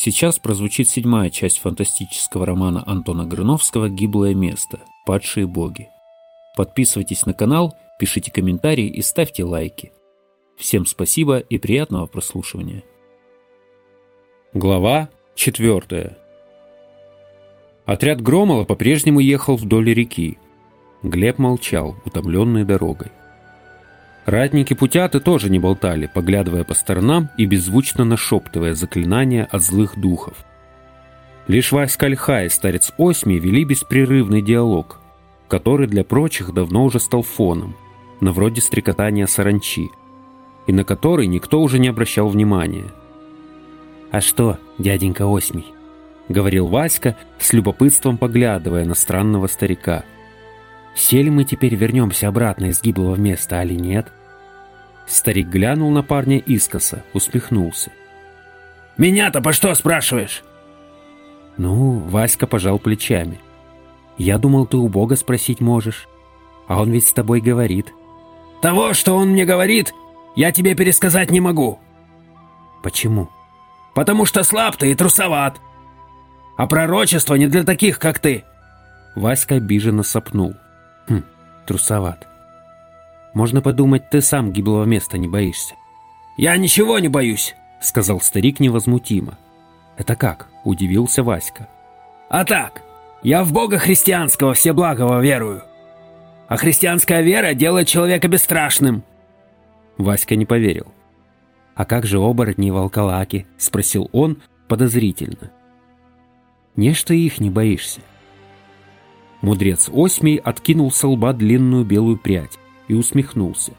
Сейчас прозвучит седьмая часть фантастического романа Антона Грыновского «Гиблое место. Падшие боги». Подписывайтесь на канал, пишите комментарии и ставьте лайки. Всем спасибо и приятного прослушивания. Глава четвертая. Отряд Громола по-прежнему ехал вдоль реки. Глеб молчал, утомленный дорогой. Ратники Путяты тоже не болтали, поглядывая по сторонам и беззвучно нашептывая заклинания от злых духов. Лишь Васька Альха и старец Осми вели беспрерывный диалог, который для прочих давно уже стал фоном, на вроде стрекотания саранчи, и на который никто уже не обращал внимания. «А что, дяденька Осмий?» — говорил Васька, с любопытством поглядывая на странного старика. «Все ли мы теперь вернемся обратно из гиблого места, али нет?» Старик глянул на парня искоса, усмехнулся. «Меня-то по что спрашиваешь?» Ну, Васька пожал плечами. «Я думал, ты у Бога спросить можешь. А он ведь с тобой говорит». «Того, что он мне говорит, я тебе пересказать не могу». «Почему?» «Потому что слаб ты и трусоват. А пророчество не для таких, как ты». Васька обиженно сопнул. «Хм, трусоват. Можно подумать, ты сам гиблого места не боишься. «Я ничего не боюсь», — сказал старик невозмутимо. «Это как?» — удивился Васька. «А так, я в Бога христианского всеблагого верую. А христианская вера делает человека бесстрашным». Васька не поверил. «А как же оборотни и волколаки?» — спросил он подозрительно. «Не, что их не боишься». Мудрец Осмий откинул с лба длинную белую прядь и усмехнулся.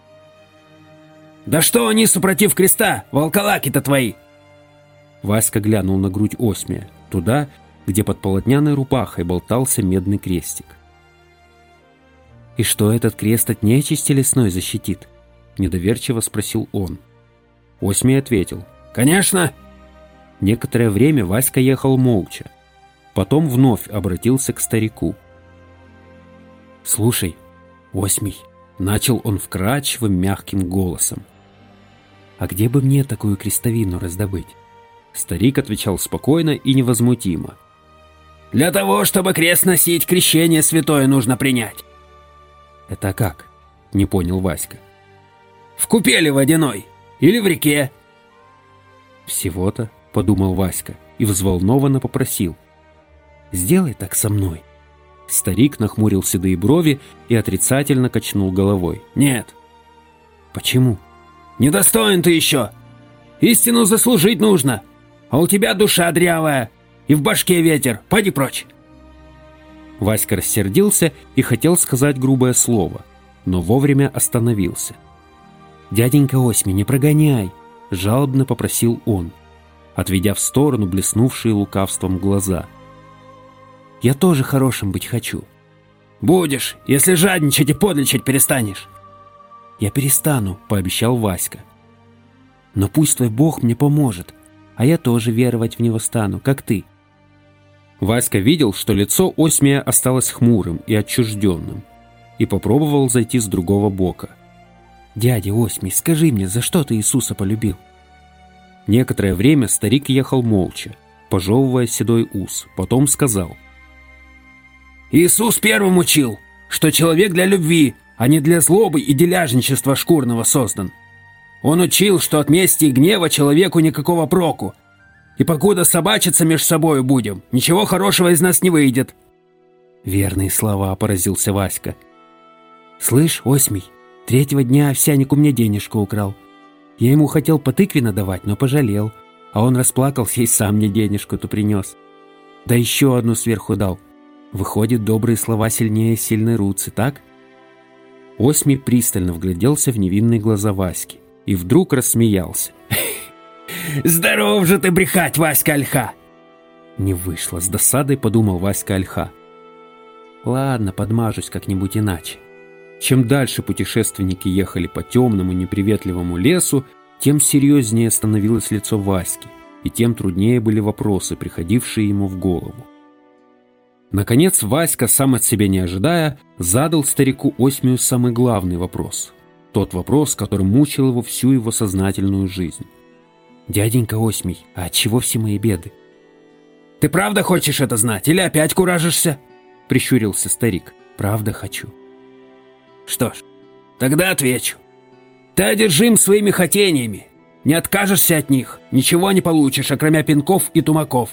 «Да что они, супротив креста, волколаки-то твои!» Васька глянул на грудь Осмия, туда, где под полотняной рубахой болтался медный крестик. «И что этот крест от нечисти лесной защитит?» – недоверчиво спросил он. Осмий ответил. «Конечно!» Некоторое время Васька ехал молча. Потом вновь обратился к старику. «Слушай, Осмий, Начал он вкрадчивым мягким голосом. «А где бы мне такую крестовину раздобыть?» Старик отвечал спокойно и невозмутимо. «Для того, чтобы крест носить, крещение святое нужно принять». «Это как?» — не понял Васька. «В купели водяной или в реке». «Всего-то», — подумал Васька и взволнованно попросил. «Сделай так со мной». Старик нахмурил седые брови и отрицательно качнул головой. «Нет». «Почему?» «Недостоин ты еще! Истину заслужить нужно! А у тебя душа дрявая, и в башке ветер, поди прочь!» Васька рассердился и хотел сказать грубое слово, но вовремя остановился. «Дяденька Осьми, не прогоняй!» – жалобно попросил он, отведя в сторону блеснувшие лукавством глаза – я тоже хорошим быть хочу. Будешь, если жадничать и подлечить перестанешь. Я перестану, пообещал Васька. Но пусть твой Бог мне поможет, а я тоже веровать в него стану, как ты. Васька видел, что лицо Осмия осталось хмурым и отчужденным, и попробовал зайти с другого бока. «Дядя Осмий, скажи мне, за что ты Иисуса полюбил?» Некоторое время старик ехал молча, пожевывая седой ус, потом сказал – Иисус первым учил, что человек для любви, а не для злобы и деляжничества шкурного создан. Он учил, что от мести и гнева человеку никакого проку. И покуда собачиться между собою будем, ничего хорошего из нас не выйдет. Верные слова, поразился Васька. Слышь, Осмий, третьего дня овсяник у меня денежку украл. Я ему хотел по тыкве надавать, но пожалел. А он расплакался и сам мне денежку-то принес. Да еще одну сверху дал. Выходит, добрые слова сильнее сильной руцы, так? Осми пристально вгляделся в невинные глаза Васьки и вдруг рассмеялся. «Здоров же ты брехать, Васька Альха!» Не вышло, с досадой подумал Васька Альха. Ладно, подмажусь как-нибудь иначе. Чем дальше путешественники ехали по темному неприветливому лесу, тем серьезнее становилось лицо Васьки, и тем труднее были вопросы, приходившие ему в голову. Наконец Васька, сам от себя не ожидая, задал старику Осмию самый главный вопрос. Тот вопрос, который мучил его всю его сознательную жизнь. «Дяденька Осмий, а от чего все мои беды? Ты правда хочешь это знать или опять куражишься?» Прищурился старик. «Правда хочу». «Что ж, тогда отвечу. Ты одержим своими хотениями. Не откажешься от них, ничего не получишь, окромя пинков и тумаков.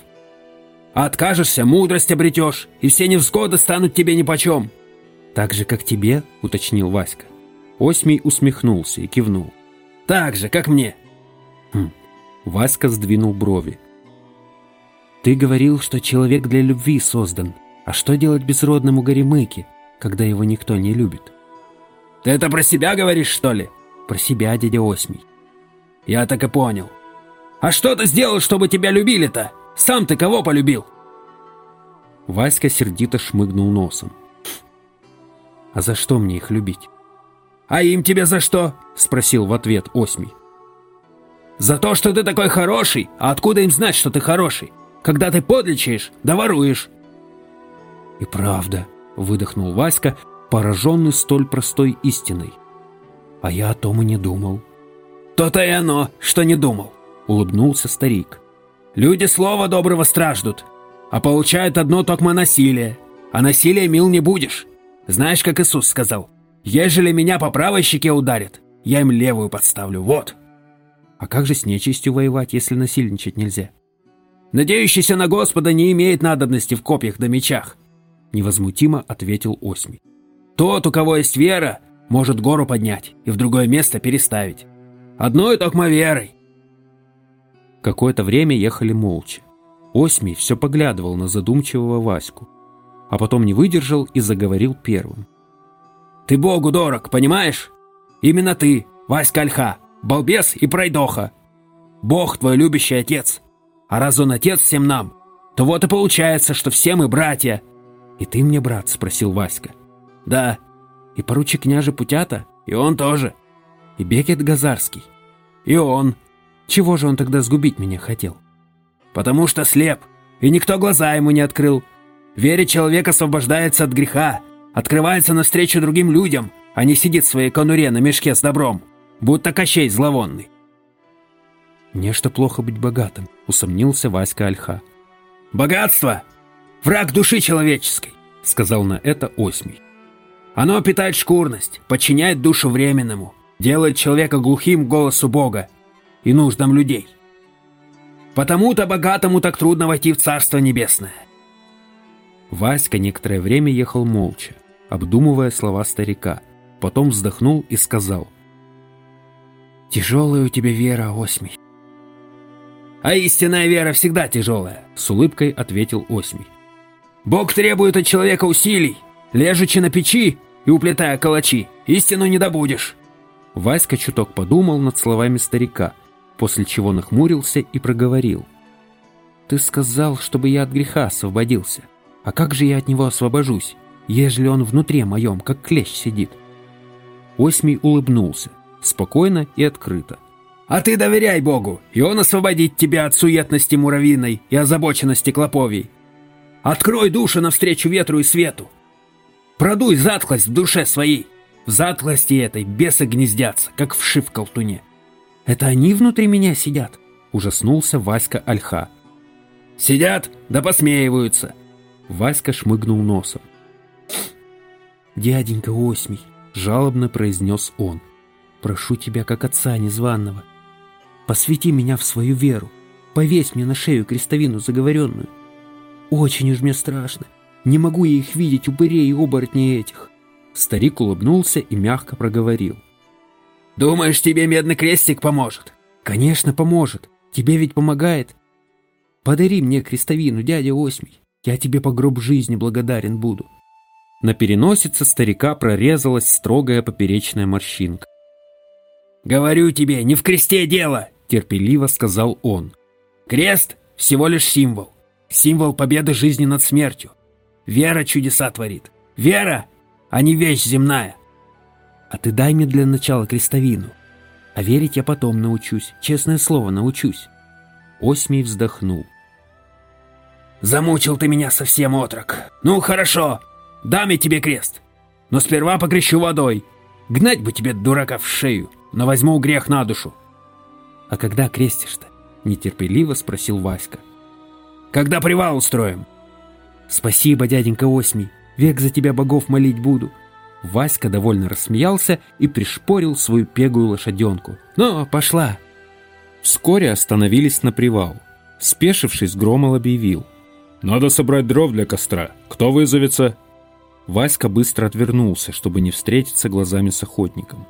А откажешься, мудрость обретешь, и все невзгоды станут тебе нипочем». «Так же, как тебе?» — уточнил Васька. Осьмий усмехнулся и кивнул. «Так же, как мне». Хм. Васька сдвинул брови. «Ты говорил, что человек для любви создан. А что делать безродному горемыке, когда его никто не любит?» «Ты это про себя говоришь, что ли?» «Про себя, дядя Осьмий». «Я так и понял. А что ты сделал, чтобы тебя любили-то? Сам ты кого полюбил?» Васька сердито шмыгнул носом. «А за что мне их любить?» «А им тебе за что?» — спросил в ответ Осьмий. «За то, что ты такой хороший, а откуда им знать, что ты хороший? Когда ты подлечаешь, да воруешь». «И правда», — выдохнул Васька, пораженный столь простой истиной. «А я о том и не думал». «То-то и оно, что не думал», — улыбнулся старик. «Люди слова доброго страждут, а получают одно токмо насилие, а насилие мил не будешь. Знаешь, как Иисус сказал, ежели меня по правой щеке ударят, я им левую подставлю, вот». А как же с нечистью воевать, если насильничать нельзя? Надеющийся на Господа не имеет надобности в копьях да мечах, невозмутимо ответил Осьмий. Тот, у кого есть вера, может гору поднять и в другое место переставить. Одной только верой. Какое-то время ехали молча. Осьмий все поглядывал на задумчивого Ваську, а потом не выдержал и заговорил первым. «Ты Богу дорог, понимаешь? Именно ты, Васька Ольха, балбес и пройдоха. Бог твой любящий отец. А раз он отец всем нам, то вот и получается, что все мы братья». «И ты мне брат?» – спросил Васька. «Да». «И поручик княже Путята?» «И он тоже». «И Бекет Газарский?» «И он». «Чего же он тогда сгубить меня хотел?» «Потому что слеп, и никто глаза ему не открыл. Вере человек освобождается от греха, открывается навстречу другим людям, а не сидит в своей конуре на мешке с добром, будто Кощей зловонный». «Мне что плохо быть богатым», — усомнился Васька Альха. «Богатство — враг души человеческой», — сказал на это Осьмий. «Оно питает шкурность, подчиняет душу временному, делает человека глухим голосу Бога и нуждам людей. Потому-то богатому так трудно войти в Царство Небесное». Васька некоторое время ехал молча, обдумывая слова старика, потом вздохнул и сказал. «Тяжелая у тебя вера, Осьмий. А истинная вера всегда тяжелая», — с улыбкой ответил Осьмий. «Бог требует от человека усилий. Лежачи на печи и уплетая калачи, истину не добудешь». Васька чуток подумал над словами старика, после чего нахмурился и проговорил. «Ты сказал, чтобы я от греха освободился. А как же я от него освобожусь, ежели он внутри моем, как клещ сидит?» Осьмий улыбнулся, спокойно и открыто. А ты доверяй Богу, и Он освободит тебя от суетности муравьиной и озабоченности клоповей. Открой душу навстречу ветру и свету. Продуй затхлость в душе своей. В затхлости этой бесы гнездятся, как вши в колтуне. Это они внутри меня сидят? Ужаснулся Васька Альха. Сидят, да посмеиваются. Васька шмыгнул носом. «Дяденька Осьмий», — жалобно произнес он, — «прошу тебя, как отца незваного, Посвяти меня в свою веру. Повесь мне на шею крестовину заговоренную. Очень уж мне страшно. Не могу я их видеть, упырей и оборотней этих. Старик улыбнулся и мягко проговорил. «Думаешь, тебе медный крестик поможет?» «Конечно, поможет. Тебе ведь помогает. Подари мне крестовину, дядя Осьмий. Я тебе по гроб жизни благодарен буду». На переносице старика прорезалась строгая поперечная морщинка. «Говорю тебе, не в кресте дело!» терпеливо сказал он. Крест – всего лишь символ. Символ победы жизни над смертью. Вера чудеса творит. Вера, а не вещь земная. А ты дай мне для начала крестовину. А верить я потом научусь, честное слово, научусь. Осьмий вздохнул. Замучил ты меня совсем, отрок. Ну, хорошо, дам я тебе крест. Но сперва покрещу водой. Гнать бы тебе, дурака, в шею, но возьму грех на душу. «А когда крестишь-то?» – нетерпеливо спросил Васька. Когда привал устроим?» «Спасибо, дяденька Осьмий, век за тебя богов молить буду». Васька довольно рассмеялся и пришпорил свою пегую лошаденку. «Ну, пошла!» Вскоре остановились на привал. Спешившись, Громол объявил. «Надо собрать дров для костра. Кто вызовется?» Васька быстро отвернулся, чтобы не встретиться глазами с охотником.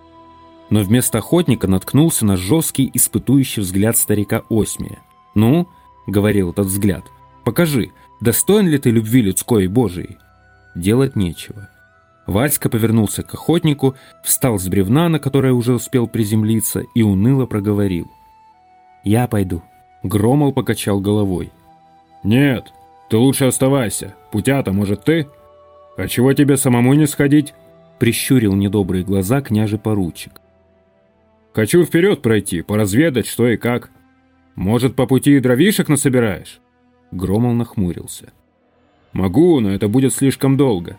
Но вместо охотника наткнулся на жесткий, испытующий взгляд старика Осмия. «Ну?» — говорил этот взгляд. «Покажи, достоин ли ты любви людской и Божией?» Делать нечего. Васька повернулся к охотнику, встал с бревна, на которое уже успел приземлиться, и уныло проговорил. «Я пойду». Громол покачал головой. «Нет, ты лучше оставайся. Путя-то, может, ты? А чего тебе самому не сходить?» Прищурил недобрые глаза княже-поручик. «Хочу вперед пройти, поразведать, что и как. Может, по пути и дровишек насобираешь?» Громол нахмурился. «Могу, но это будет слишком долго».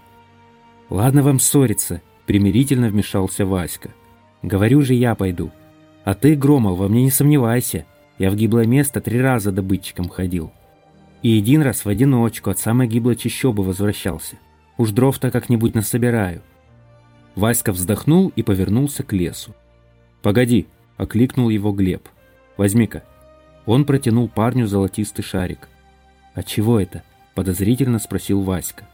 «Ладно вам ссориться», — примирительно вмешался Васька. «Говорю же, я пойду. А ты, Громол, во мне не сомневайся. Я в гиблое место три раза добытчиком ходил. И один раз в одиночку от самой гиблой чащобы возвращался. Уж дров-то как-нибудь насобираю. Васька вздохнул и повернулся к лесу. «Погоди!» — окликнул его Глеб. «Возьми-ка». Он протянул парню золотистый шарик. «А чего это?» — подозрительно спросил Васька.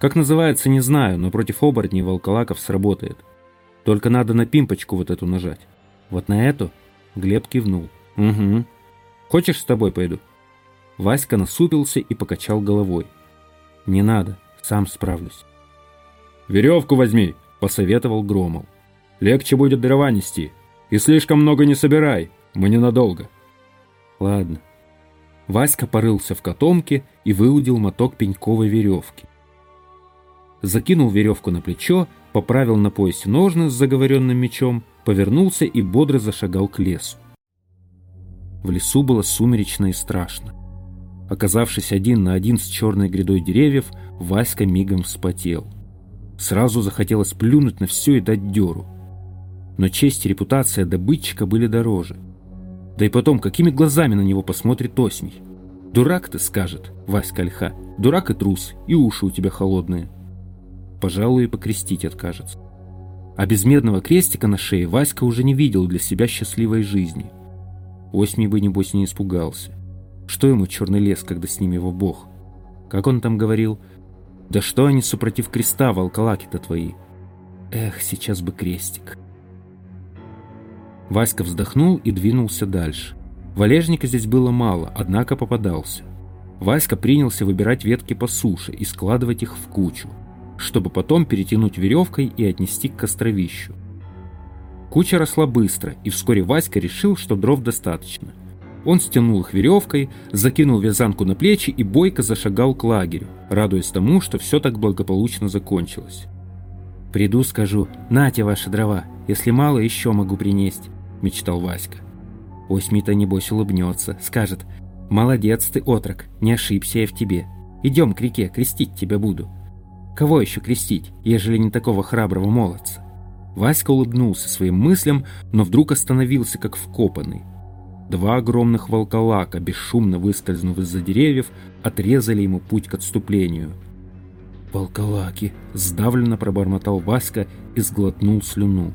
«Как называется, не знаю, но против оборотней волколаков сработает. Только надо на пимпочку вот эту нажать. Вот на эту?» Глеб кивнул. «Угу. Хочешь, с тобой пойду?» Васька насупился и покачал головой. «Не надо, сам справлюсь». «Веревку возьми», — посоветовал Громол. «Легче будет дрова нести. И слишком много не собирай, мы ненадолго». «Ладно». Васька порылся в котомке и выудил моток пеньковой веревки. Закинул веревку на плечо, поправил на поясе ножны с заговоренным мечом, повернулся и бодро зашагал к лесу. В лесу было сумеречно и страшно. Оказавшись один на один с черной грядой деревьев, Васька мигом вспотел. Сразу захотелось плюнуть на все и дать дёру. Но честь и репутация добытчика были дороже. Да и потом, какими глазами на него посмотрит Осмий? «Дурак ты», — скажет Васька Ольха. «Дурак и трус, и уши у тебя холодные». Пожалуй, и покрестить откажется. А без медного крестика на шее Васька уже не видел для себя счастливой жизни — Осьми бы, небось, не испугался. Что ему черный лес, когда с ним его бог? Как он там говорил? Да что они супротив креста, волколаки-то твои? Эх, сейчас бы крестик. Васька вздохнул и двинулся дальше. Валежника здесь было мало, однако попадался. Васька принялся выбирать ветки по суше и складывать их в кучу, чтобы потом перетянуть веревкой и отнести к костровищу. Куча росла быстро, и вскоре Васька решил, что дров достаточно. Он стянул их веревкой, закинул вязанку на плечи и бойко зашагал к лагерю, радуясь тому, что все так благополучно закончилось. «Приду, скажу, нате ваши дрова, если мало, еще могу принести», – мечтал Васька. Осьми-то небось улыбнется, скажет, «Молодец ты, отрок, не ошибся я в тебе. Идем к реке, крестить тебя буду». Кого еще крестить, ежели не такого храброго молодца? Васька улыбнулся своим мыслям, но вдруг остановился как вкопанный. Два огромных волколака, бесшумно выскользнув из-за деревьев, отрезали ему путь к отступлению. «Волколаки!» – сдавленно пробормотал Васька и сглотнул слюну.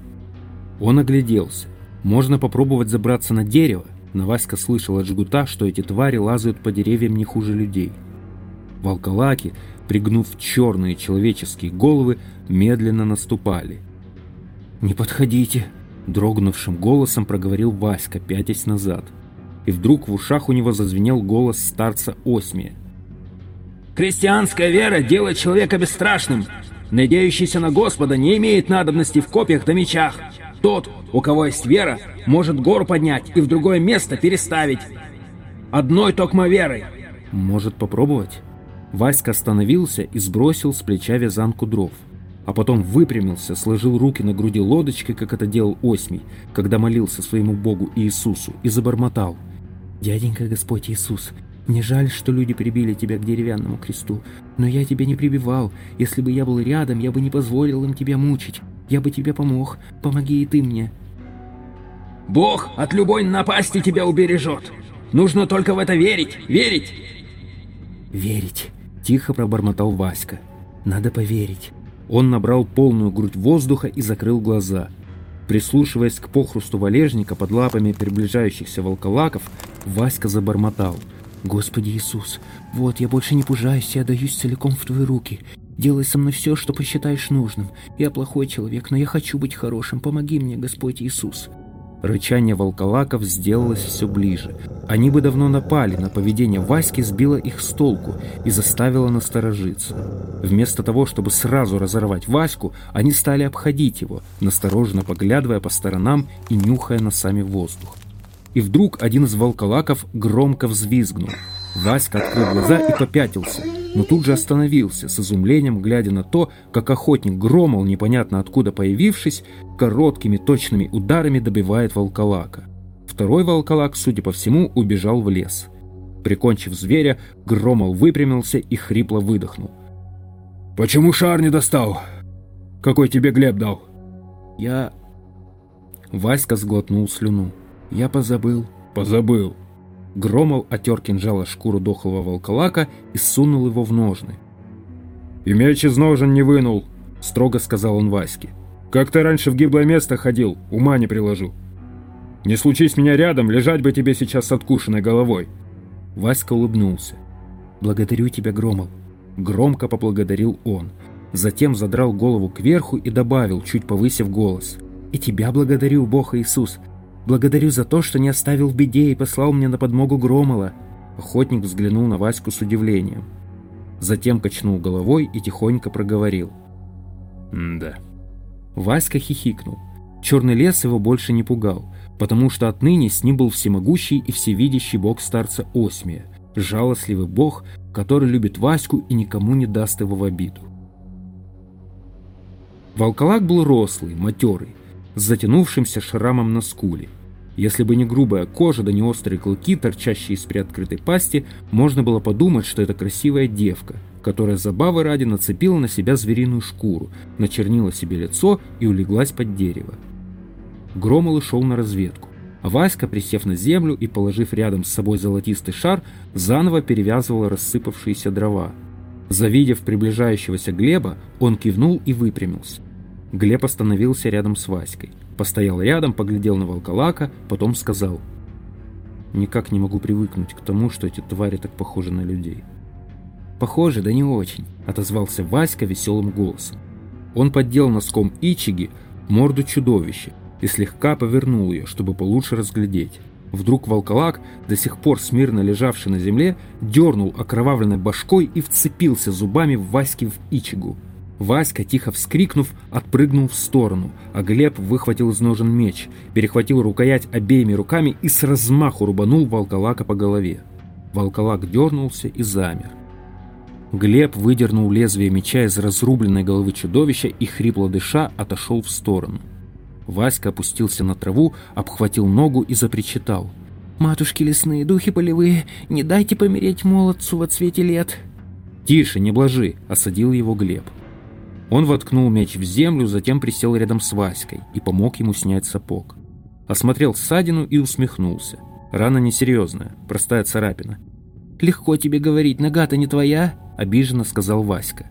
Он огляделся. Можно попробовать забраться на дерево, но Васька слышал от жгута, что эти твари лазают по деревьям не хуже людей. Волколаки, пригнув черные человеческие головы, медленно наступали – «Не подходите!» – дрогнувшим голосом проговорил Васька, пятясь назад. И вдруг в ушах у него зазвенел голос старца Осмия. «Христианская вера делает человека бесстрашным. Надеющийся на Господа не имеет надобности в копьях да мечах. Тот, у кого есть вера, может гору поднять и в другое место переставить. Одной токмо верой». «Может попробовать?» Васька остановился и сбросил с плеча вязанку дров а потом выпрямился, сложил руки на груди лодочкой, как это делал Осмий, когда молился своему Богу Иисусу, и забормотал. «Дяденька Господь Иисус, мне жаль, что люди прибили тебя к деревянному кресту, но я тебя не прибивал. Если бы я был рядом, я бы не позволил им тебя мучить. Я бы тебе помог. Помоги и ты мне». «Бог от любой напасти тебя убережет. Нужно только в это верить, верить. «Верить!» – тихо пробормотал Васька. «Надо поверить!» Он набрал полную грудь воздуха и закрыл глаза. Прислушиваясь к похрусту валежника под лапами приближающихся волколаков, Васька забормотал. «Господи Иисус, вот я больше не пужаюсь, я даюсь целиком в Твои руки. Делай со мной все, что посчитаешь нужным. Я плохой человек, но я хочу быть хорошим. Помоги мне, Господь Иисус». Рычание волколаков сделалось все ближе. Они бы давно напали, но поведение Васьки сбило их с толку и заставило насторожиться. Вместо того, чтобы сразу разорвать Ваську, они стали обходить его, настороженно поглядывая по сторонам и нюхая носами воздух. И вдруг один из волколаков громко взвизгнул. Васька открыл глаза и попятился – но тут же остановился, с изумлением глядя на то, как охотник Громол, непонятно откуда появившись, короткими точными ударами добивает волколака. Второй волколак, судя по всему, убежал в лес. Прикончив зверя, Громол выпрямился и хрипло выдохнул. «Почему шар не достал? Какой тебе Глеб дал?» «Я...» Васька сглотнул слюну. «Я позабыл». «Позабыл. Громол отер кинжала шкуру дохлого волколака и сунул его в ножны. «И меч из ножен не вынул», — строго сказал он Ваське. «Как ты раньше в гиблое место ходил, ума не приложу. Не случись меня рядом, лежать бы тебе сейчас с откушенной головой». Васька улыбнулся. «Благодарю тебя, Громол». Громко поблагодарил он. Затем задрал голову кверху и добавил, чуть повысив голос. «И тебя благодарю, Бог Иисус. Благодарю за то, что не оставил в беде и послал мне на подмогу Громола». Охотник взглянул на Ваську с удивлением. Затем качнул головой и тихонько проговорил. «Да». Васька хихикнул. Черный лес его больше не пугал, потому что отныне с ним был всемогущий и всевидящий бог старца Осмия, жалостливый бог, который любит Ваську и никому не даст его в обиду. Волколак был рослый, матерый, с затянувшимся шрамом на скуле. Если бы не грубая кожа да не острые клыки, торчащие из приоткрытой пасти, можно было подумать, что это красивая девка, которая забавы ради нацепила на себя звериную шкуру, начернила себе лицо и улеглась под дерево. Громол шел на разведку, а Васька, присев на землю и положив рядом с собой золотистый шар, заново перевязывал рассыпавшиеся дрова. Завидев приближающегося Глеба, он кивнул и выпрямился. Глеб остановился рядом с Васькой. Постоял рядом, поглядел на волколака, потом сказал. «Никак не могу привыкнуть к тому, что эти твари так похожи на людей». «Похоже, да не очень», — отозвался Васька веселым голосом. Он поддел носком Ичиги морду чудовища и слегка повернул ее, чтобы получше разглядеть. Вдруг волколак, до сих пор смирно лежавший на земле, дернул окровавленной башкой и вцепился зубами в Ваське в Ичигу. Васька, тихо вскрикнув, отпрыгнул в сторону, а Глеб выхватил из ножен меч, перехватил рукоять обеими руками и с размаху рубанул волколака по голове. Волколак дернулся и замер. Глеб выдернул лезвие меча из разрубленной головы чудовища и, хрипло дыша, отошел в сторону. Васька опустился на траву, обхватил ногу и запричитал. «Матушки лесные, духи полевые, не дайте помереть молодцу во цвете лет!» «Тише, не блажи!» – осадил его Глеб. Он воткнул меч в землю, затем присел рядом с Васькой и помог ему снять сапог. Осмотрел ссадину и усмехнулся. Рана несерьезная, простая царапина. «Легко тебе говорить, нога-то не твоя», — обиженно сказал Васька.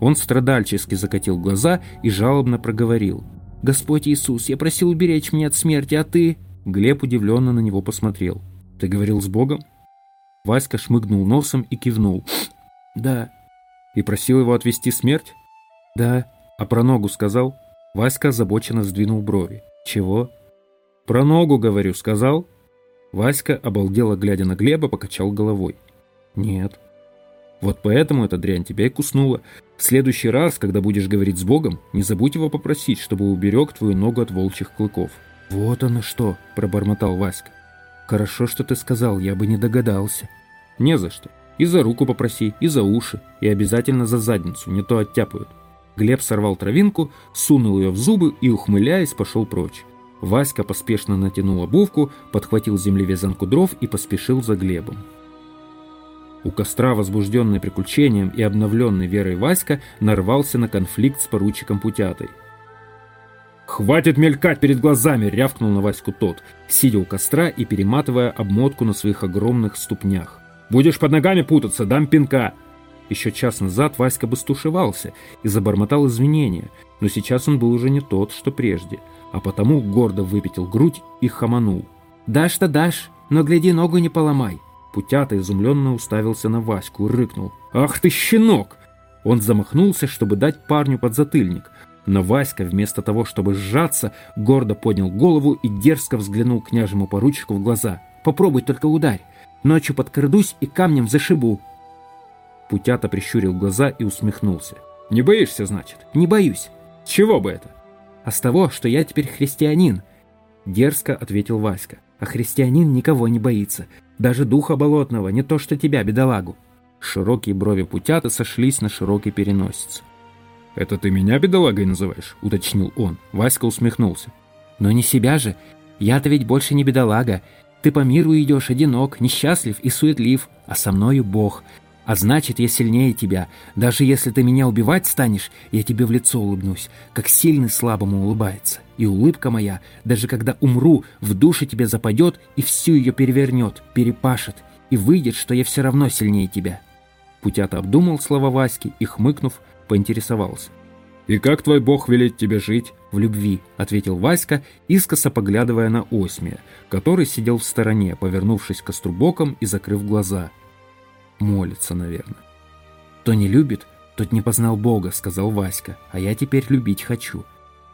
Он страдальчески закатил глаза и жалобно проговорил. «Господь Иисус, я просил уберечь меня от смерти, а ты...» Глеб удивленно на него посмотрел. «Ты говорил с Богом?» Васька шмыгнул носом и кивнул. «Да». «И просил его отвести смерть?» «Да». «А про ногу сказал?» Васька озабоченно сдвинул брови. «Чего?» «Про ногу, говорю, сказал?» Васька, обалдело глядя на Глеба, покачал головой. «Нет». «Вот поэтому эта дрянь тебя и куснула. В следующий раз, когда будешь говорить с Богом, не забудь его попросить, чтобы уберег твою ногу от волчьих клыков». «Вот оно что!» – пробормотал Васька. «Хорошо, что ты сказал, я бы не догадался». «Не за что. И за руку попроси, и за уши, и обязательно за задницу, не то оттяпают». Глеб сорвал травинку, сунул ее в зубы и, ухмыляясь, пошел прочь. Васька поспешно натянул обувку, подхватил с земли вязанку дров и поспешил за Глебом. У костра, возбужденный приключением и обновленный верой Васька, нарвался на конфликт с поручиком Путятой. «Хватит мелькать перед глазами!» — рявкнул на Ваську тот, сидя у костра и перематывая обмотку на своих огромных ступнях. Будешь под ногами путаться, дам пинка!» Еще час назад Васька бы стушевался и забормотал извинения, но сейчас он был уже не тот, что прежде, а потому гордо выпятил грудь и хаманул. «Дашь-то дашь, но гляди, ногу не поломай!» Путята изумленно уставился на Ваську и рыкнул. «Ах ты, щенок!» Он замахнулся, чтобы дать парню подзатыльник, но Васька, вместо того, чтобы сжаться, гордо поднял голову и дерзко взглянул княжему поручику в глаза. «Попробуй только ударь! Ночью подкрадусь и камнем зашибу!» Путята прищурил глаза и усмехнулся. «Не боишься, значит?» «Не боюсь». «Чего бы это?» «А с того, что я теперь христианин», — дерзко ответил Васька. «А христианин никого не боится. Даже духа болотного, не то что тебя, бедолагу». Широкие брови Путята сошлись на широкой переносице. «Это ты меня бедолагой называешь?» — уточнил он. Васька усмехнулся. «Но не себя же. Я-то ведь больше не бедолага. Ты по миру идешь одинок, несчастлив и суетлив, а со мною Бог. А значит, я сильнее тебя. Даже если ты меня убивать станешь, я тебе в лицо улыбнусь, как сильный слабому улыбается. И улыбка моя, даже когда умру, в душе тебе западет и всю ее перевернет, перепашет, и выйдет, что я все равно сильнее тебя». Путята обдумал слова Васьки и, хмыкнув, поинтересовался. «И как твой бог велит тебе жить?» «В любви», — ответил Васька, искоса поглядывая на Осмия, который сидел в стороне, повернувшись к боком и закрыв глаза — Молится, наверное. «Кто не любит, тот не познал Бога», — сказал Васька, «а я теперь любить хочу.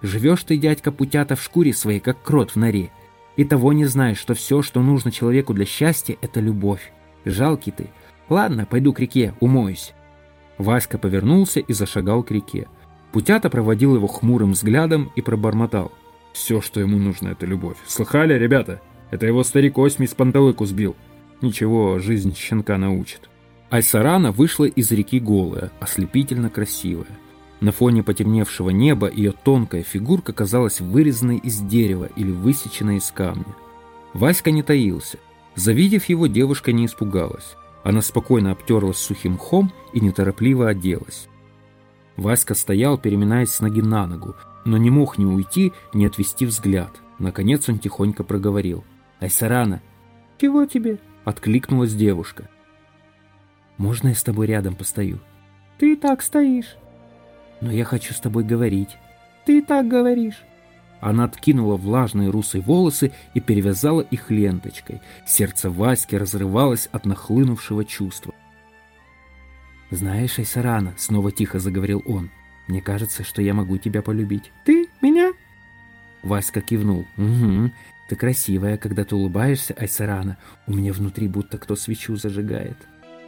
Живешь ты, дядька, путята в шкуре своей, как крот в норе, и того не знаешь, что все, что нужно человеку для счастья, — это любовь. Жалкий ты. Ладно, пойду к реке, умоюсь». Васька повернулся и зашагал к реке. Путята проводил его хмурым взглядом и пробормотал. «Все, что ему нужно, это любовь. Слыхали, ребята? Это его старик Осьми с панталыку сбил. Ничего, жизнь щенка научит». Айсарана вышла из реки голая, ослепительно красивая. На фоне потемневшего неба ее тонкая фигурка казалась вырезанной из дерева или высеченной из камня. Васька не таился. Завидев его, девушка не испугалась. Она спокойно обтерлась сухим мхом и неторопливо оделась. Васька стоял, переминаясь с ноги на ногу, но не мог ни уйти, ни отвести взгляд. Наконец он тихонько проговорил. «Айсарана!» «Чего тебе?» — откликнулась девушка. Можно я с тобой рядом постою? Ты и так стоишь. Но я хочу с тобой говорить. Ты и так говоришь. Она откинула влажные русые волосы и перевязала их ленточкой. Сердце Васьки разрывалось от нахлынувшего чувства. «Знаешь, Айсарана», — снова тихо заговорил он, — «мне кажется, что я могу тебя полюбить». «Ты? Меня?» Васька кивнул. «Угу. Ты красивая, когда ты улыбаешься, Айсарана. У меня внутри будто кто свечу зажигает».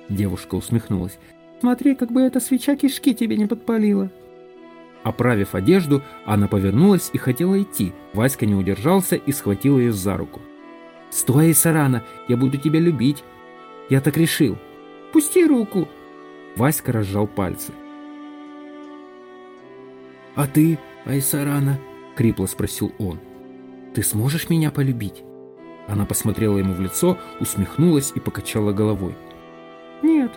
Девушка усмехнулась. «Смотри, как бы эта свеча кишки тебе не подпалила». Оправив одежду, она повернулась и хотела идти. Васька не удержался и схватил ее за руку. «Стой, Сарана, я буду тебя любить. Я так решил». «Пусти руку!» Васька разжал пальцы. «А ты, Айсарана?» — крипло спросил он. «Ты сможешь меня полюбить?» Она посмотрела ему в лицо, усмехнулась и покачала головой. «Нет».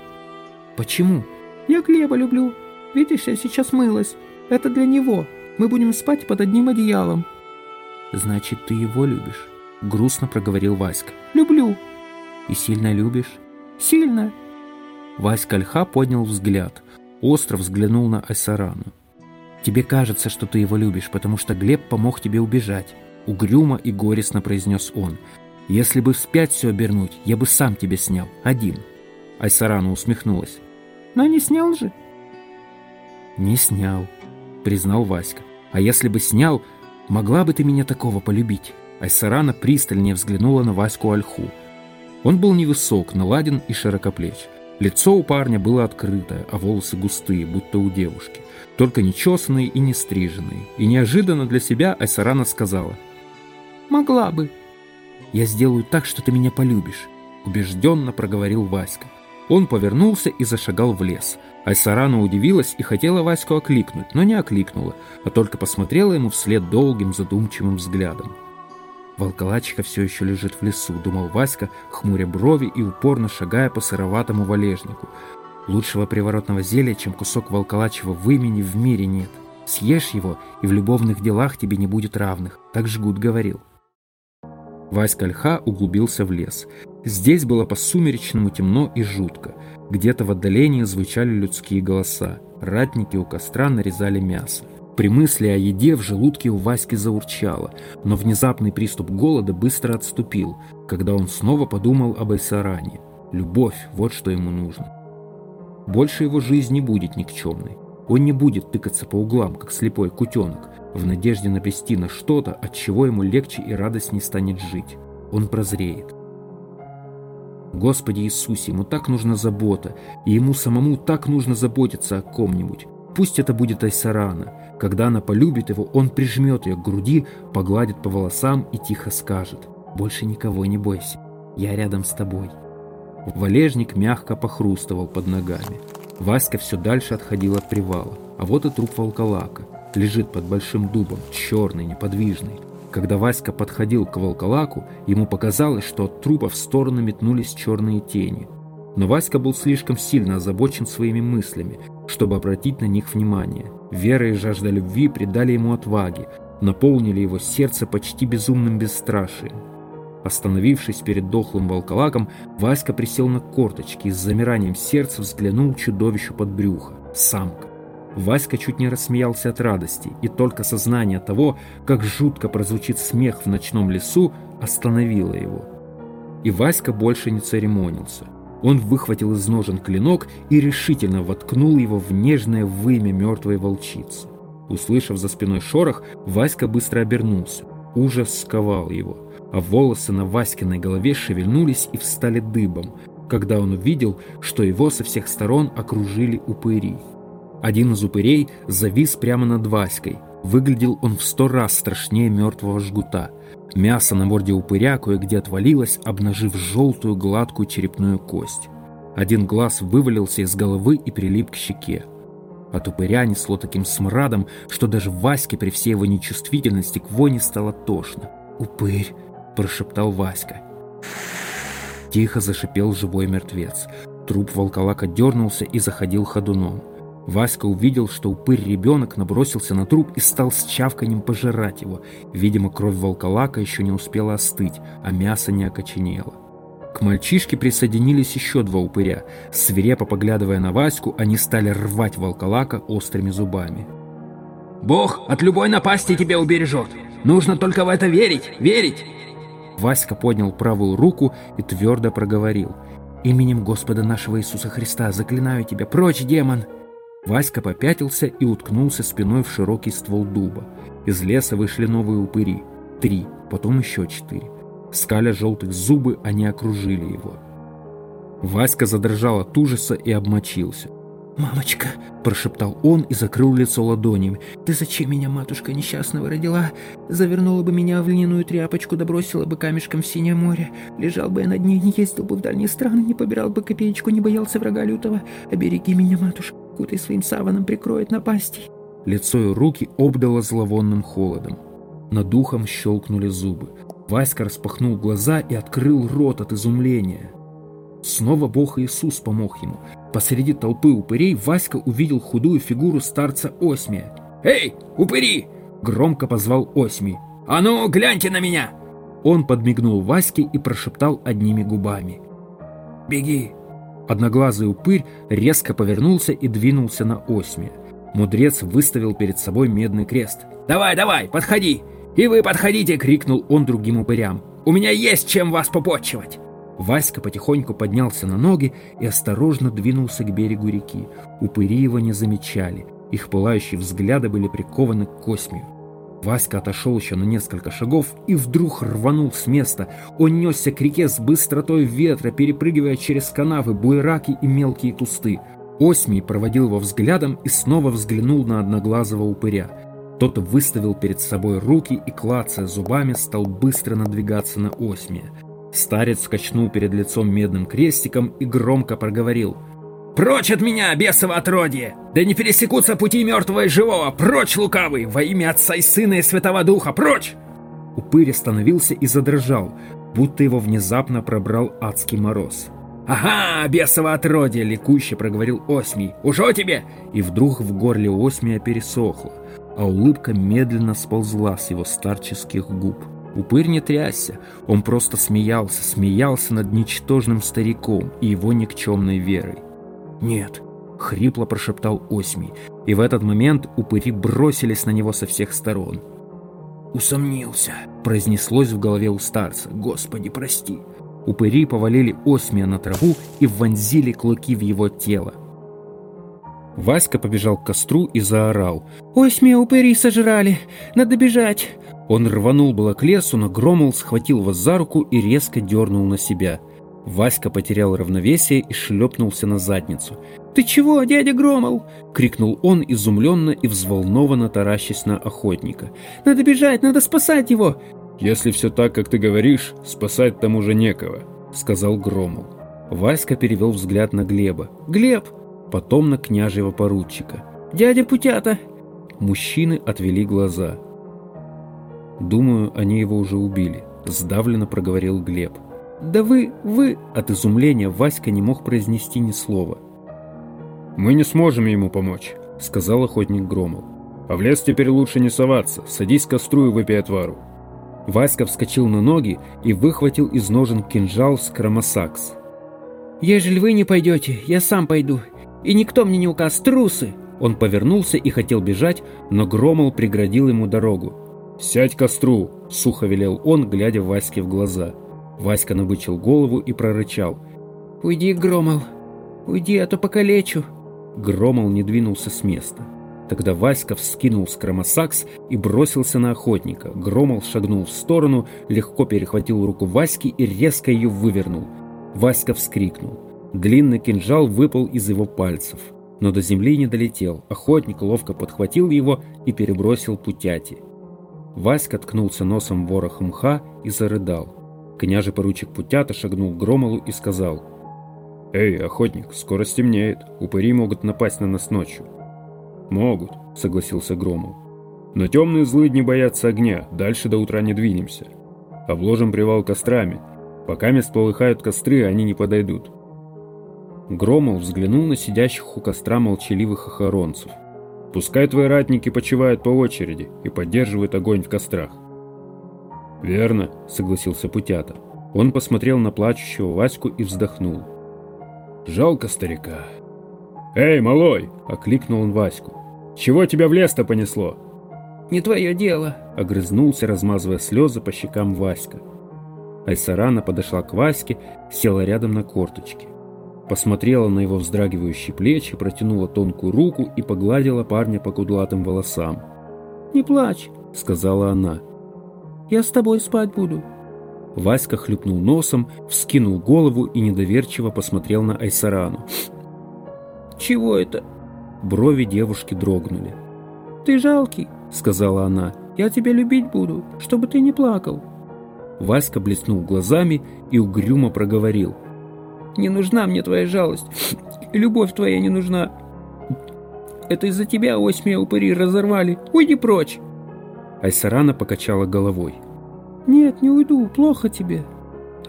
«Почему?» «Я Глеба люблю. Видишь, я сейчас мылась. Это для него. Мы будем спать под одним одеялом». «Значит, ты его любишь?» — грустно проговорил Васька. «Люблю». «И сильно любишь?» «Сильно». Васька Альха поднял взгляд. Остро взглянул на Айсарану. «Тебе кажется, что ты его любишь, потому что Глеб помог тебе убежать», — угрюмо и горестно произнес он. «Если бы вспять все обернуть, я бы сам тебя снял, один». Айсарана усмехнулась. «Но не снял же?» «Не снял», — признал Васька. «А если бы снял, могла бы ты меня такого полюбить?» Айсарана пристальнее взглянула на Ваську Альху. Он был невысок, наладен и широкоплеч. Лицо у парня было открытое, а волосы густые, будто у девушки. Только не чесанные и не стриженные. И неожиданно для себя Айсарана сказала. «Могла бы». «Я сделаю так, что ты меня полюбишь», — убежденно проговорил Васька. Он повернулся и зашагал в лес. Айсарана удивилась и хотела Ваську окликнуть, но не окликнула, а только посмотрела ему вслед долгим задумчивым взглядом. Волколачиха все еще лежит в лесу, думал Васька, хмуря брови и упорно шагая по сыроватому валежнику. Лучшего приворотного зелья, чем кусок волколачьего вымени в мире нет. Съешь его, и в любовных делах тебе не будет равных, так Жгут говорил. Васька Льха углубился в лес. Здесь было по-сумеречному темно и жутко. Где-то в отдалении звучали людские голоса. Ратники у костра нарезали мясо. При мысли о еде в желудке у Васьки заурчало, но внезапный приступ голода быстро отступил, когда он снова подумал об Айсаране. Любовь – вот что ему нужно. Больше его жизнь не будет никчемной. Он не будет тыкаться по углам, как слепой кутенок, в надежде навести на что-то, от чего ему легче и радостней станет жить. Он прозреет. Господи Иисусе, ему так нужна забота, и ему самому так нужно заботиться о ком-нибудь. Пусть это будет Айсарана. Когда она полюбит его, он прижмет ее к груди, погладит по волосам и тихо скажет «Больше никого не бойся, я рядом с тобой». Валежник мягко похрустывал под ногами. Васька все дальше отходил от привала. А вот и труп волколака. Лежит под большим дубом, черный, неподвижный. Когда Васька подходил к волколаку, ему показалось, что от трупа в сторону метнулись черные тени. Но Васька был слишком сильно озабочен своими мыслями, чтобы обратить на них внимание. Вера и жажда любви придали ему отваги, наполнили его сердце почти безумным бесстрашием. Остановившись перед дохлым волколаком, Васька присел на корточки и с замиранием сердца взглянул чудовищу под брюхо. Самка. Васька чуть не рассмеялся от радости, и только сознание того, как жутко прозвучит смех в ночном лесу, остановило его. И Васька больше не церемонился. Он выхватил из ножен клинок и решительно воткнул его в нежное вымя мертвой волчицы. Услышав за спиной шорох, Васька быстро обернулся. Ужас сковал его а волосы на Васькиной голове шевельнулись и встали дыбом, когда он увидел, что его со всех сторон окружили упыри. Один из упырей завис прямо над Васькой. Выглядел он в сто раз страшнее мертвого жгута. Мясо на морде упыря кое-где отвалилось, обнажив желтую гладкую черепную кость. Один глаз вывалился из головы и прилип к щеке. От упыря несло таким смрадом, что даже Ваське при всей его нечувствительности к воне стало тошно. «Упырь!» прошептал Васька. Тихо зашипел живой мертвец. Труп волколака дернулся и заходил ходуном. Васька увидел, что упырь-ребенок набросился на труп и стал с чавканем пожирать его. Видимо, кровь волколака еще не успела остыть, а мясо не окоченело. К мальчишке присоединились еще два упыря. Свирепо поглядывая на Ваську, они стали рвать волколака острыми зубами. «Бог от любой напасти тебя убережет! Нужно только в это верить, верить!» Васька поднял правую руку и твердо проговорил. «Именем Господа нашего Иисуса Христа заклинаю тебя, прочь, демон!» Васька попятился и уткнулся спиной в широкий ствол дуба. Из леса вышли новые упыри. Три, потом еще четыре. Скаля желтых зубы, они окружили его. Васька задрожал от ужаса и обмочился. «Мамочка!» – прошептал он и закрыл лицо ладонями. «Ты зачем меня, матушка несчастного, родила? Завернула бы меня в льняную тряпочку, да бросила бы камешком в синее море. Лежал бы я над ней, не ездил бы в дальние страны, не побирал бы копеечку, не боялся врага лютого. Обереги меня, матушка, кутай своим саваном прикроет напасти». Лицо и руки обдало зловонным холодом. Над духом щелкнули зубы. Васька распахнул глаза и открыл рот от изумления. Снова Бог Иисус помог ему. Посреди толпы упырей Васька увидел худую фигуру старца Осмия. «Эй, упыри!» – громко позвал Осмий. «А ну, гляньте на меня!» Он подмигнул Ваське и прошептал одними губами. «Беги!» Одноглазый упырь резко повернулся и двинулся на Осмия. Мудрец выставил перед собой медный крест. «Давай, давай, подходи! И вы подходите!» — крикнул он другим упырям. «У меня есть чем вас попотчевать!» Васька потихоньку поднялся на ноги и осторожно двинулся к берегу реки. Упыри его не замечали. Их пылающие взгляды были прикованы к космию. Васька отошел еще на несколько шагов и вдруг рванул с места. Он несся к реке с быстротой ветра, перепрыгивая через канавы, буераки и мелкие кусты. Осмий проводил его взглядом и снова взглянул на одноглазого упыря. Тот выставил перед собой руки и, клацая зубами, стал быстро надвигаться на Осмия. Старец скачнул перед лицом медным крестиком и громко проговорил. «Прочь от меня, бесово отродье! Да не пересекутся пути мертвого и живого! Прочь, лукавый! Во имя Отца и Сына и Святого Духа! Прочь!» Упырь остановился и задрожал, будто его внезапно пробрал адский мороз. «Ага, бесово отродье!» — ликуще проговорил Осмий. «Ужо тебе?» И вдруг в горле Осмия пересохло, а улыбка медленно сползла с его старческих губ. Упырь не трясся, он просто смеялся, смеялся над ничтожным стариком и его никчемной верой. «Нет», — хрипло прошептал Осьмий, и в этот момент упыри бросились на него со всех сторон. «Усомнился», — произнеслось в голове у старца. «Господи, прости». Упыри повалили Осмия на траву и вонзили клыки в его тело. Васька побежал к костру и заорал. «Осьмия упыри сожрали! Надо бежать!» Он рванул было к лесу, но Громол схватил его за руку и резко дернул на себя. Васька потерял равновесие и шлепнулся на задницу. «Ты чего, дядя Громол?» — крикнул он изумленно и взволнованно таращась на охотника. «Надо бежать, надо спасать его!» «Если все так, как ты говоришь, спасать там уже некого», — сказал Громол. Васька перевел взгляд на Глеба. «Глеб!» Потом на княжьего поручика. «Дядя Путята!» Мужчины отвели глаза. «Думаю, они его уже убили», — сдавленно проговорил Глеб. «Да вы... вы...» От изумления Васька не мог произнести ни слова. «Мы не сможем ему помочь», — сказал охотник Громов. «А в лес теперь лучше не соваться. Садись к костру и выпей отвару». Васька вскочил на ноги и выхватил из ножен кинжал с кромосакс. «Ежели вы не пойдете, я сам пойду. И никто мне не указ, трусы!» Он повернулся и хотел бежать, но Громол преградил ему дорогу. «Сядь к костру!» – сухо велел он, глядя Ваське в глаза. Васька набычил голову и прорычал. «Уйди, Громол! Уйди, а то покалечу!» Громол не двинулся с места. Тогда Васька вскинул скромосакс и бросился на охотника. Громол шагнул в сторону, легко перехватил руку Васьки и резко ее вывернул. Васька вскрикнул. Длинный кинжал выпал из его пальцев, но до земли не долетел. Охотник ловко подхватил его и перебросил путяти. Васька ткнулся носом ворох мха и зарыдал. Княже поручик Путята шагнул к Громолу и сказал. «Эй, охотник, скоро стемнеет. Упыри могут напасть на нас ночью». «Могут», — согласился Громол. «Но темные злыдни боятся огня, дальше до утра не двинемся. Обложим привал кострами. Пока мест полыхают костры, они не подойдут». Громол взглянул на сидящих у костра молчаливых охоронцев. Пускай твои ратники почивают по очереди и поддерживают огонь в кострах. Верно, согласился Путята. Он посмотрел на плачущего Ваську и вздохнул. Жалко старика. Эй, малой, окликнул он Ваську. Чего тебя в лес-то понесло? Не твое дело, огрызнулся, размазывая слезы по щекам Васька. Айсарана подошла к Ваське, села рядом на корточки посмотрела на его вздрагивающие плечи, протянула тонкую руку и погладила парня по кудлатым волосам. «Не плачь», — сказала она. «Я с тобой спать буду». Васька хлюпнул носом, вскинул голову и недоверчиво посмотрел на Айсарану. «Чего это?» Брови девушки дрогнули. «Ты жалкий», — сказала она. «Я тебя любить буду, чтобы ты не плакал». Васька блеснул глазами и угрюмо проговорил — не нужна мне твоя жалость. Любовь твоя не нужна. Это из-за тебя осьмия упыри разорвали. Уйди прочь!» Айсарана покачала головой. «Нет, не уйду, плохо тебе.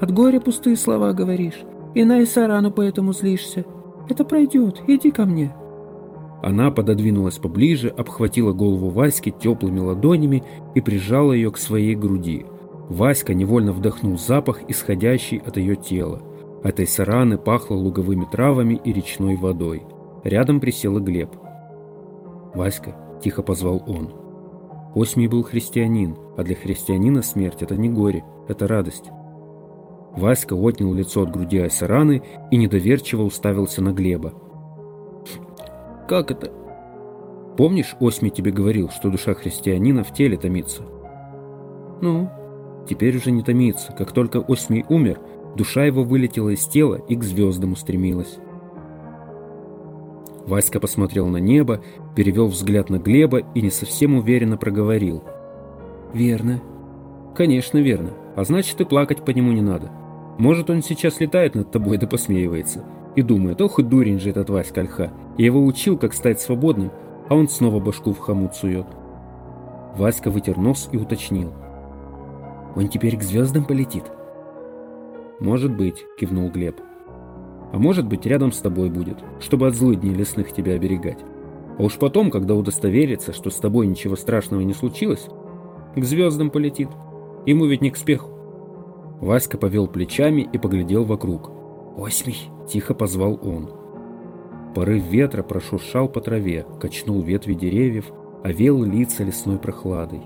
От горя пустые слова говоришь. И на Айсарану поэтому злишься. Это пройдет, иди ко мне». Она пододвинулась поближе, обхватила голову Васьки теплыми ладонями и прижала ее к своей груди. Васька невольно вдохнул запах, исходящий от ее тела. От этой раны пахло луговыми травами и речной водой. Рядом присел и Глеб. «Васька», — тихо позвал он. Осмий был христианин, а для христианина смерть — это не горе, это радость. Васька отнял лицо от груди Айсараны и недоверчиво уставился на Глеба. «Как это?» «Помнишь, Осмий тебе говорил, что душа христианина в теле томится?» «Ну?» «Теперь уже не томится. Как только Осмий умер, Душа его вылетела из тела и к звездам устремилась. Васька посмотрел на небо, перевел взгляд на Глеба и не совсем уверенно проговорил. «Верно». «Конечно, верно. А значит, и плакать по нему не надо. Может, он сейчас летает над тобой да посмеивается. И думает, ох и дурень же этот Васька Ольха. Я его учил, как стать свободным, а он снова башку в хомут сует». Васька вытер нос и уточнил. «Он теперь к звездам полетит?» «Может быть», — кивнул Глеб. «А может быть, рядом с тобой будет, чтобы от злыдней лесных тебя оберегать. А уж потом, когда удостоверится, что с тобой ничего страшного не случилось, к звездам полетит. Ему ведь не к спеху. Васька повел плечами и поглядел вокруг. «Осьмий!» – тихо позвал он. Порыв ветра прошуршал по траве, качнул ветви деревьев, овел лица лесной прохладой.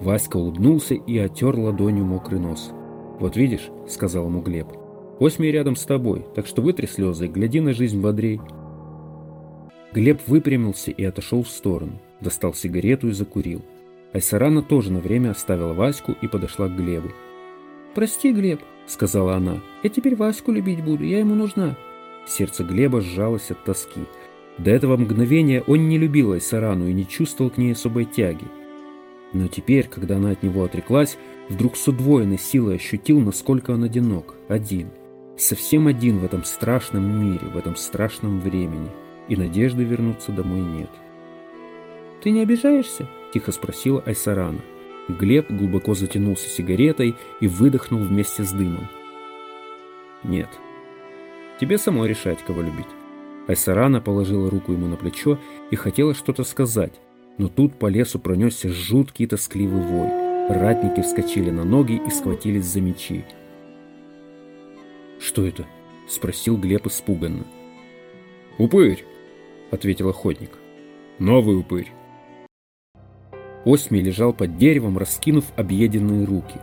Васька улыбнулся и отер ладонью мокрый нос. «Вот видишь», — сказал ему Глеб, — «Осьмий рядом с тобой, так что вытри слезы и гляди на жизнь бодрей». Глеб выпрямился и отошел в сторону, достал сигарету и закурил. Айсарана тоже на время оставила Ваську и подошла к Глебу. «Прости, Глеб», — сказала она, — «я теперь Ваську любить буду, я ему нужна». Сердце Глеба сжалось от тоски. До этого мгновения он не любил Айсарану и не чувствовал к ней особой тяги. Но теперь, когда она от него отреклась, вдруг с удвоенной силой ощутил, насколько он одинок, один. Совсем один в этом страшном мире, в этом страшном времени. И надежды вернуться домой нет. «Ты не обижаешься?» – тихо спросила Айсарана. Глеб глубоко затянулся сигаретой и выдохнул вместе с дымом. «Нет. Тебе самой решать, кого любить». Айсарана положила руку ему на плечо и хотела что-то сказать, но тут по лесу пронесся жуткий тоскливый вой. Ратники вскочили на ноги и схватились за мечи. «Что это?» – спросил Глеб испуганно. «Упырь!» – ответил охотник. «Новый упырь!» Осьми лежал под деревом, раскинув объеденные руки.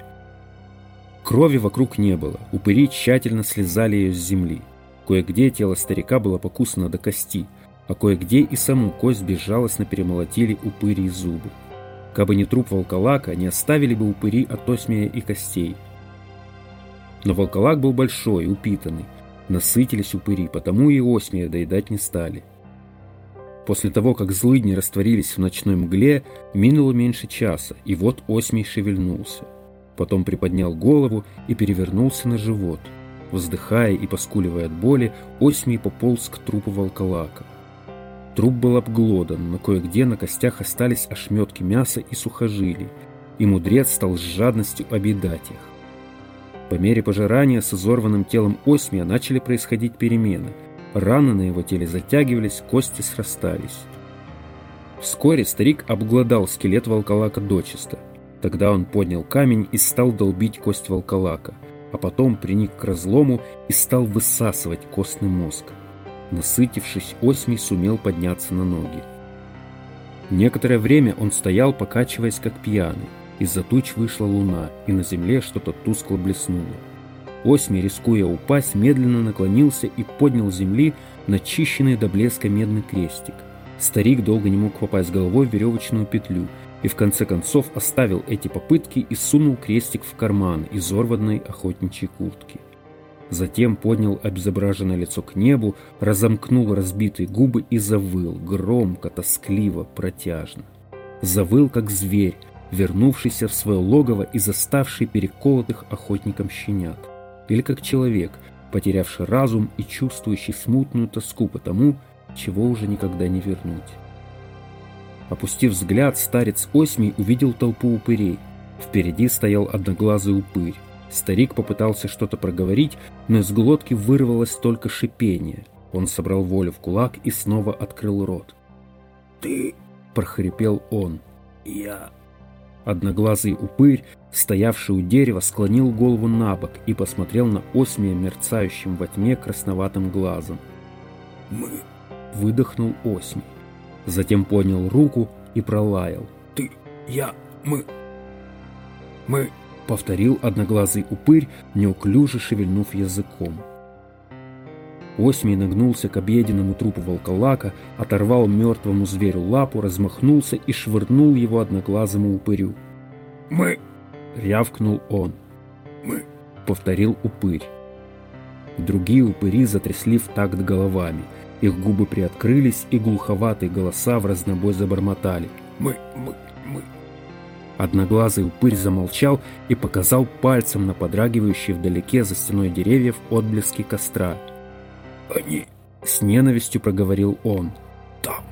Крови вокруг не было, упыри тщательно слезали ее с земли. Кое-где тело старика было покусано до кости, а кое-где и саму кость безжалостно перемолотили упыри и зубы. Кабы не труп волколака, не оставили бы упыри от осмия и костей. Но волколак был большой, упитанный. Насытились упыри, потому и осмия доедать не стали. После того, как злыдни растворились в ночной мгле, минуло меньше часа, и вот осмий шевельнулся. Потом приподнял голову и перевернулся на живот. Вздыхая и поскуливая от боли, осмий пополз к трупу волколака. Труп был обглодан, но кое-где на костях остались ошметки мяса и сухожилий, и мудрец стал с жадностью объедать их. По мере пожирания с изорванным телом осмия начали происходить перемены. Раны на его теле затягивались, кости срастались. Вскоре старик обглодал скелет волколака дочисто. Тогда он поднял камень и стал долбить кость волколака, а потом приник к разлому и стал высасывать костный мозг. Насытившись, Осьмий сумел подняться на ноги. Некоторое время он стоял, покачиваясь как пьяный. Из-за туч вышла луна, и на земле что-то тускло блеснуло. Осьмий, рискуя упасть, медленно наклонился и поднял с земли начищенный до блеска медный крестик. Старик долго не мог попасть головой в веревочную петлю, и в конце концов оставил эти попытки и сунул крестик в карман изорванной охотничьей куртки. Затем поднял обезображенное лицо к небу, разомкнул разбитые губы и завыл, громко, тоскливо, протяжно. Завыл, как зверь, вернувшийся в свое логово и заставший переколотых охотником щенят. Или как человек, потерявший разум и чувствующий смутную тоску по тому, чего уже никогда не вернуть. Опустив взгляд, старец Осьмий увидел толпу упырей. Впереди стоял одноглазый упырь. Старик попытался что-то проговорить, но из глотки вырвалось только шипение. Он собрал волю в кулак и снова открыл рот. «Ты...» – прохрипел он. «Я...» Одноглазый упырь, стоявший у дерева, склонил голову на бок и посмотрел на осмия мерцающим во тьме красноватым глазом. «Мы...» – выдохнул осмий. Затем поднял руку и пролаял. «Ты... Я... Мы... Мы...» — повторил одноглазый упырь, неуклюже шевельнув языком. Осьмий нагнулся к объеденному трупу волколака, оторвал мертвому зверю лапу, размахнулся и швырнул его одноглазому упырю. «Мы!» — рявкнул он. «Мы!» — повторил упырь. Другие упыри затрясли в такт головами. Их губы приоткрылись, и глуховатые голоса в разнобой забормотали. «Мы! Мы! Мы!» Одноглазый упырь замолчал и показал пальцем на подрагивающие вдалеке за стеной деревьев отблески костра. «Они...» — с ненавистью проговорил он. «Там...»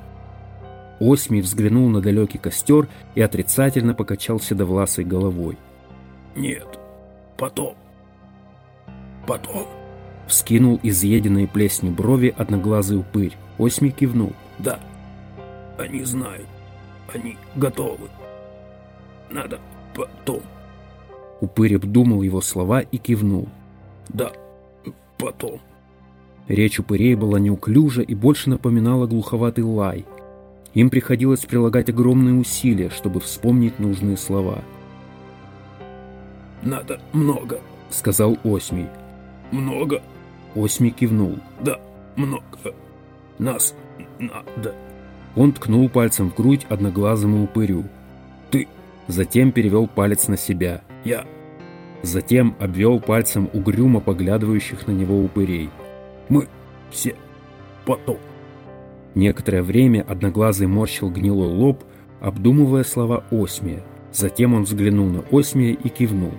Осмий взглянул на далекий костер и отрицательно покачал седовласой головой. «Нет, потом... Потом...» Вскинул изъеденные плесни брови одноглазый упырь. Осмий кивнул. «Да, они знают. Они готовы. Надо потом. Упырь обдумал его слова и кивнул. «Да, потом». Речь упырей была неуклюжа и больше напоминала глуховатый лай. Им приходилось прилагать огромные усилия, чтобы вспомнить нужные слова. «Надо много», — сказал Осмий. «Много». Осмий кивнул. «Да, много. Нас надо». Он ткнул пальцем в грудь одноглазому упырю. «Ты». Затем перевел палец на себя. «Я». Затем обвел пальцем угрюмо поглядывающих на него упырей. Мы все потом. Некоторое время Одноглазый морщил гнилой лоб, обдумывая слова Осмия. Затем он взглянул на Осмия и кивнул.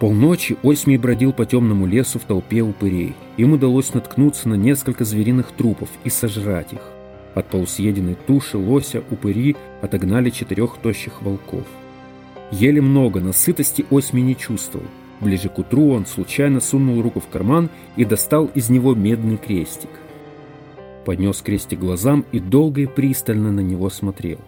Полночи Осмий бродил по темному лесу в толпе упырей. Им удалось наткнуться на несколько звериных трупов и сожрать их. От полусъеденной туши лося упыри отогнали четырех тощих волков. Ели много, но сытости Осмий не чувствовал. Ближе к утру он случайно сунул руку в карман и достал из него медный крестик. Поднес крестик глазам и долго и пристально на него смотрел.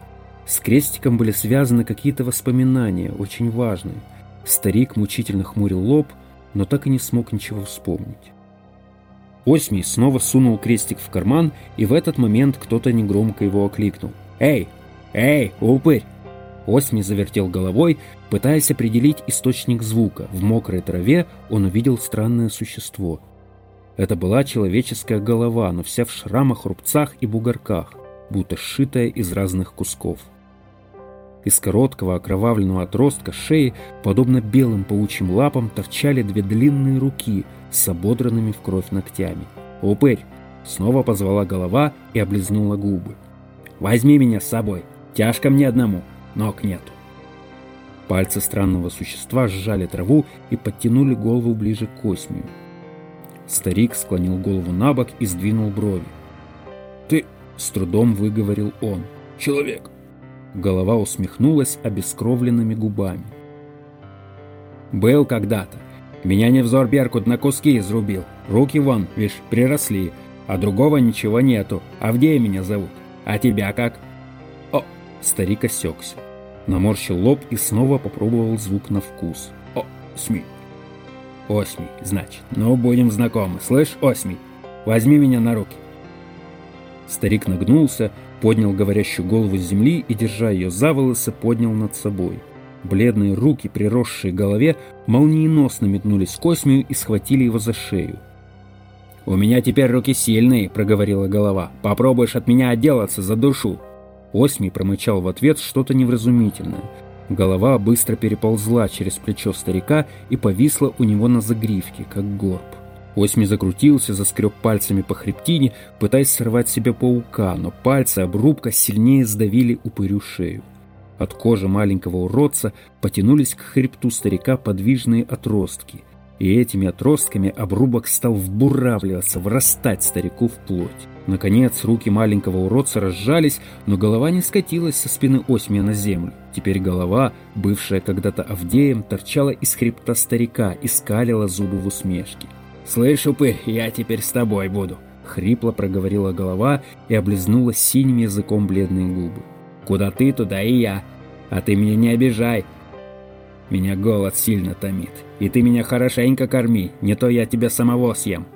С крестиком были связаны какие-то воспоминания, очень важные. Старик мучительно хмурил лоб, но так и не смог ничего вспомнить. Осмий снова сунул крестик в карман, и в этот момент кто-то негромко его окликнул. «Эй! Эй, упырь!» Осми завертел головой, пытаясь определить источник звука. В мокрой траве он увидел странное существо. Это была человеческая голова, но вся в шрамах, рубцах и бугорках, будто сшитая из разных кусков. Из короткого окровавленного отростка шеи, подобно белым паучьим лапам, торчали две длинные руки с ободранными в кровь ногтями. «Упырь!» — снова позвала голова и облизнула губы. «Возьми меня с собой, тяжко мне одному!» Ног нету. Пальцы странного существа сжали траву и подтянули голову ближе к осмию. Старик склонил голову на бок и сдвинул брови. «Ты...» — с трудом выговорил он. «Человек!» Голова усмехнулась обескровленными губами. «Был когда-то. Меня невзор Беркут на куски изрубил. Руки вон, видишь, приросли. А другого ничего нету. Авдея меня зовут. А тебя как?» Старик осекся. Наморщил лоб и снова попробовал звук на вкус. «О, СМИ!» «Осьми, значит. Ну, будем знакомы. Слышь, Осьми, возьми меня на руки». Старик нагнулся, поднял говорящую голову с земли и, держа ее за волосы, поднял над собой. Бледные руки, приросшие к голове, молниеносно метнулись к Осмию и схватили его за шею. «У меня теперь руки сильные», — проговорила голова. «Попробуешь от меня отделаться за душу». Осмий промычал в ответ что-то невразумительное. Голова быстро переползла через плечо старика и повисла у него на загривке, как горб. Осмий закрутился, заскреб пальцами по хребтине, пытаясь сорвать себе паука, но пальцы обрубка сильнее сдавили упырю шею. От кожи маленького уродца потянулись к хребту старика подвижные отростки, и этими отростками обрубок стал вбуравливаться, врастать старику в плоть. Наконец, руки маленького уродца разжались, но голова не скатилась со спины Осмия на землю. Теперь голова, бывшая когда-то Авдеем, торчала из хребта старика и скалила зубы в усмешке. «Слышь, упырь, я теперь с тобой буду», — хрипло проговорила голова и облизнула синим языком бледные губы. «Куда ты, туда и я. А ты меня не обижай. Меня голод сильно томит, и ты меня хорошенько корми, не то я тебя самого съем».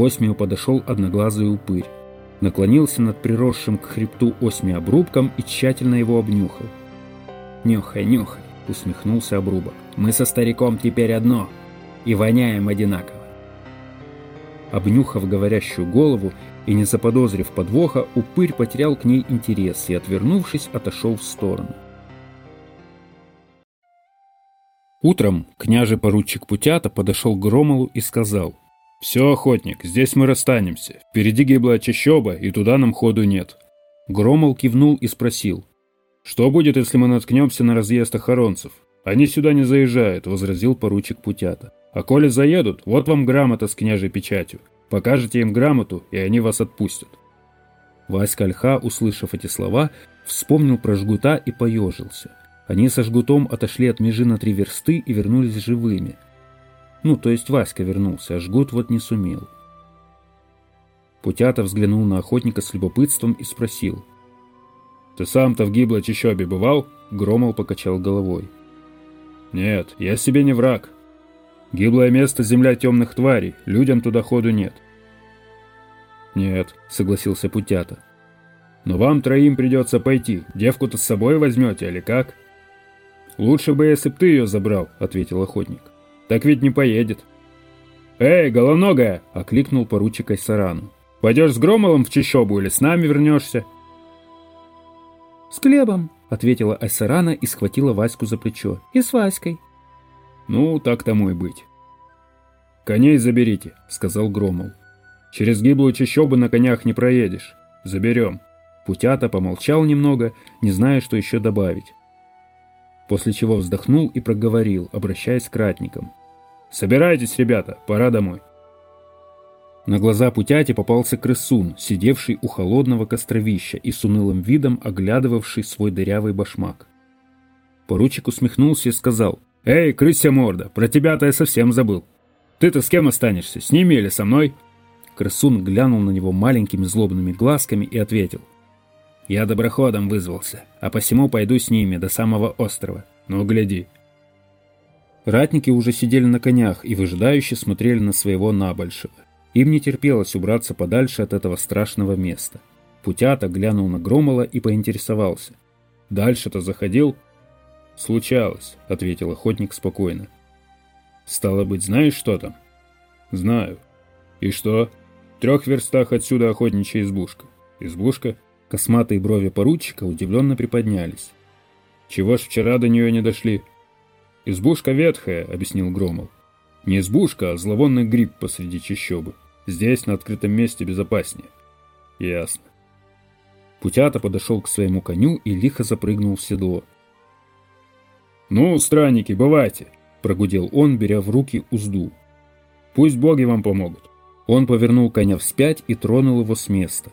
Осмию подошел одноглазый упырь. Наклонился над приросшим к хребту Осми обрубком и тщательно его обнюхал. «Нюхай, нюхай!» — усмехнулся обрубок. «Мы со стариком теперь одно и воняем одинаково». Обнюхав говорящую голову и не заподозрив подвоха, упырь потерял к ней интерес и, отвернувшись, отошел в сторону. Утром княже поручик Путята подошел к Громолу и сказал — «Все, охотник, здесь мы расстанемся. Впереди гиблая чащоба, и туда нам ходу нет». Громол кивнул и спросил. «Что будет, если мы наткнемся на разъезд охоронцев?» «Они сюда не заезжают», — возразил поручик Путята. «А коли заедут, вот вам грамота с княжей печатью. Покажете им грамоту, и они вас отпустят». Васька Ольха, услышав эти слова, вспомнил про жгута и поежился. Они со жгутом отошли от межи на три версты и вернулись живыми — ну, то есть Васька вернулся, а Жгут вот не сумел. Путята взглянул на охотника с любопытством и спросил. «Ты сам-то в гиблой чащобе бывал?» Громол покачал головой. Нет, я себе не враг. Гиблое место – земля темных тварей, людям туда ходу нет. Нет, согласился Путята. Но вам троим придется пойти. Девку-то с собой возьмете или как? Лучше бы, если б ты ее забрал, ответил охотник. Так ведь не поедет. Эй, головногая! окликнул поручик Айсарану. Пойдешь с Громолом в чащобу или с нами вернешься? С Глебом, ответила Айсарана и схватила Ваську за плечо. И с Васькой. Ну, так тому и быть. Коней заберите, сказал Громол. Через гиблую чащобу на конях не проедешь. Заберем. Путята помолчал немного, не зная, что еще добавить. После чего вздохнул и проговорил, обращаясь к ратникам. «Собирайтесь, ребята, пора домой». На глаза Путяти попался крысун, сидевший у холодного костровища и с унылым видом оглядывавший свой дырявый башмак. Поручик усмехнулся и сказал, «Эй, крыся морда, про тебя-то я совсем забыл. Ты-то с кем останешься, с ними или со мной?» Крысун глянул на него маленькими злобными глазками и ответил, я доброходом вызвался, а посему пойду с ними до самого острова. Ну, гляди». Ратники уже сидели на конях и выжидающе смотрели на своего набольшего. Им не терпелось убраться подальше от этого страшного места. Путята глянул на Громола и поинтересовался. «Дальше-то заходил?» «Случалось», — ответил охотник спокойно. «Стало быть, знаешь, что там?» «Знаю». «И что?» «В трех верстах отсюда охотничья избушка». «Избушка?» Косматые брови поручика удивленно приподнялись. «Чего ж вчера до нее не дошли?» «Избушка ветхая», — объяснил Громов. «Не избушка, а зловонный гриб посреди чащобы. Здесь, на открытом месте, безопаснее». «Ясно». Путята подошел к своему коню и лихо запрыгнул в седло. «Ну, странники, бывайте!» — прогудел он, беря в руки узду. «Пусть боги вам помогут». Он повернул коня вспять и тронул его с места.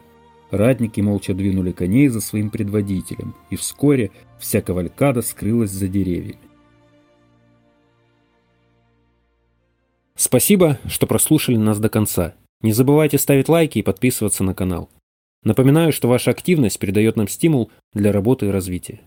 Ратники молча двинули коней за своим предводителем, и вскоре вся кавалькада скрылась за деревьями. Спасибо, что прослушали нас до конца. Не забывайте ставить лайки и подписываться на канал. Напоминаю, что ваша активность придает нам стимул для работы и развития.